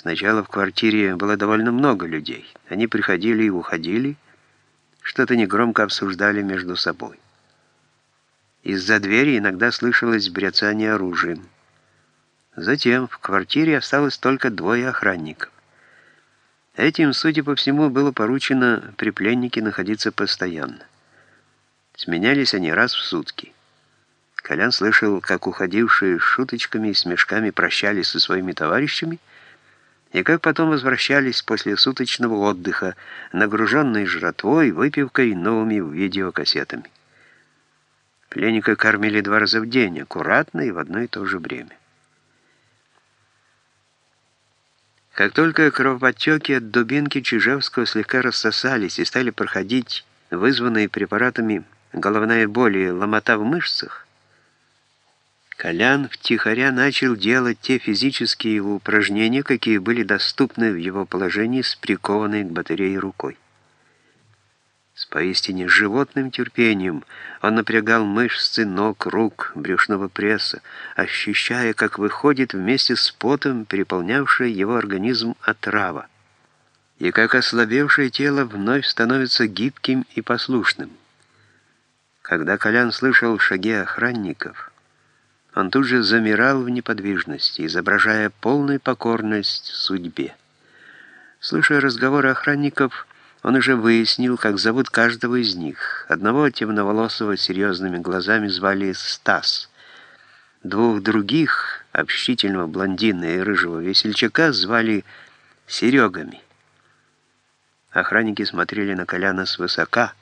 Сначала в квартире было довольно много людей. Они приходили и уходили, что-то негромко обсуждали между собой. Из-за двери иногда слышалось бряцание оружием. Затем в квартире осталось только двое охранников. Этим, судя по всему, было поручено при пленнике находиться постоянно. Сменялись они раз в сутки. Колян слышал, как уходившие шуточками и смешками прощались со своими товарищами, и как потом возвращались после суточного отдыха, нагруженные жратвой, выпивкой и новыми видеокассетами. Пленника кормили два раза в день, аккуратно и в одно и то же время. Как только кровоподтеки от дубинки Чижевского слегка рассосались и стали проходить вызванные препаратами головная боль и ломота в мышцах, Колян втихаря начал делать те физические упражнения, какие были доступны в его положении с прикованной к батарее рукой. С поистине животным терпением он напрягал мышцы ног, рук, брюшного пресса, ощущая, как выходит вместе с потом переполнявшая его организм отрава, и как ослабевшее тело вновь становится гибким и послушным. Когда Колян слышал шаги охранников, он тут же замирал в неподвижности, изображая полную покорность судьбе. Слушая разговоры охранников, он уже выяснил, как зовут каждого из них. Одного темноволосого серьезными глазами звали Стас. Двух других, общительного блондина и рыжего весельчака, звали Серегами. Охранники смотрели на Коляна свысока,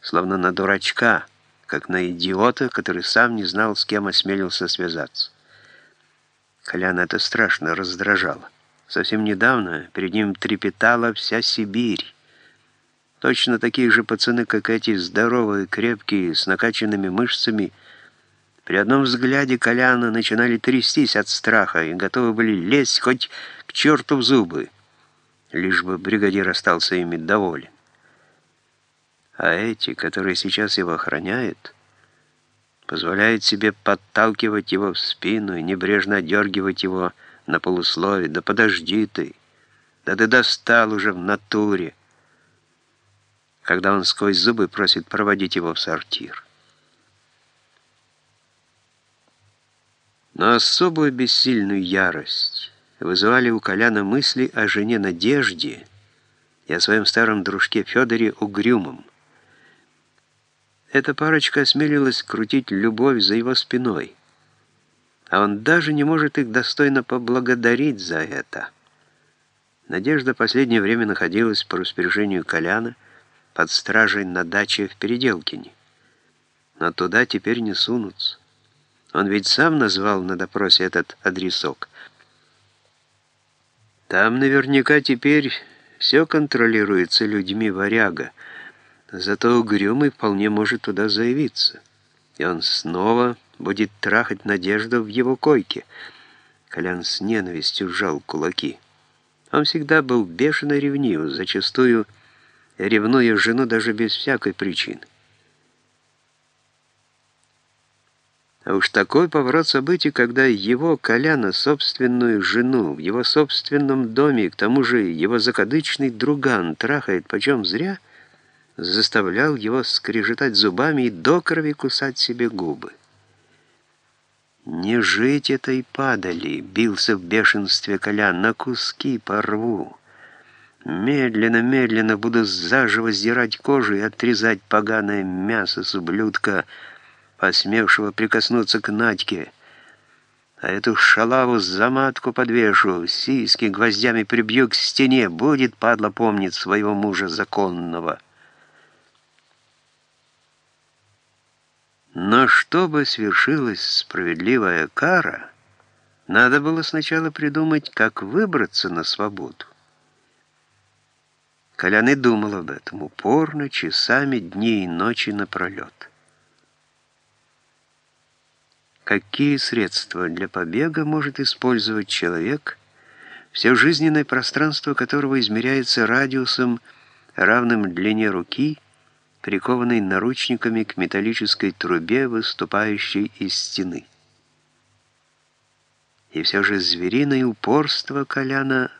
словно на дурачка, как на идиота, который сам не знал, с кем осмелился связаться. Коляна это страшно раздражало. Совсем недавно перед ним трепетала вся Сибирь. Точно такие же пацаны, как эти, здоровые, крепкие, с накачанными мышцами, при одном взгляде Коляна начинали трястись от страха и готовы были лезть хоть к черту в зубы, лишь бы бригадир остался ими доволен. А эти, которые сейчас его охраняют, позволяют себе подталкивать его в спину и небрежно дергивать его на полусловие. «Да подожди ты! Да ты достал уже в натуре!» Когда он сквозь зубы просит проводить его в сортир. Но особую бессильную ярость вызывали у Коляна мысли о жене Надежде и о своем старом дружке Федоре Угрюмом. Эта парочка осмелилась крутить любовь за его спиной, а он даже не может их достойно поблагодарить за это. Надежда последнее время находилась по распоряжению Коляна под стражей на даче в Переделкине. Но туда теперь не сунутся. Он ведь сам назвал на допросе этот адресок. Там наверняка теперь все контролируется людьми варяга, Зато угрюмый вполне может туда заявиться. И он снова будет трахать Надежду в его койке. Колян с ненавистью сжал кулаки. Он всегда был бешено ревнив, зачастую ревнуя жену даже без всякой причины. А уж такой поворот событий, когда его, Коляна, собственную жену в его собственном доме, к тому же его закадычный друган трахает почем зря — заставлял его скрежетать зубами и до крови кусать себе губы. «Не жить этой падали!» — бился в бешенстве Колян. «На куски порву! Медленно-медленно буду заживо сдирать кожу и отрезать поганое мясо с ублюдка, посмевшего прикоснуться к Надьке. А эту шалаву за матку подвешу, сиськи гвоздями прибью к стене, будет, падла, помнить своего мужа законного». Но чтобы свершилась справедливая кара, надо было сначала придумать, как выбраться на свободу. Колян и думал об этом упорно, часами, дни и ночи напролет. Какие средства для побега может использовать человек, все жизненное пространство которого измеряется радиусом, равным длине руки, прикованный наручниками к металлической трубе, выступающей из стены. И все же звериное упорство Коляна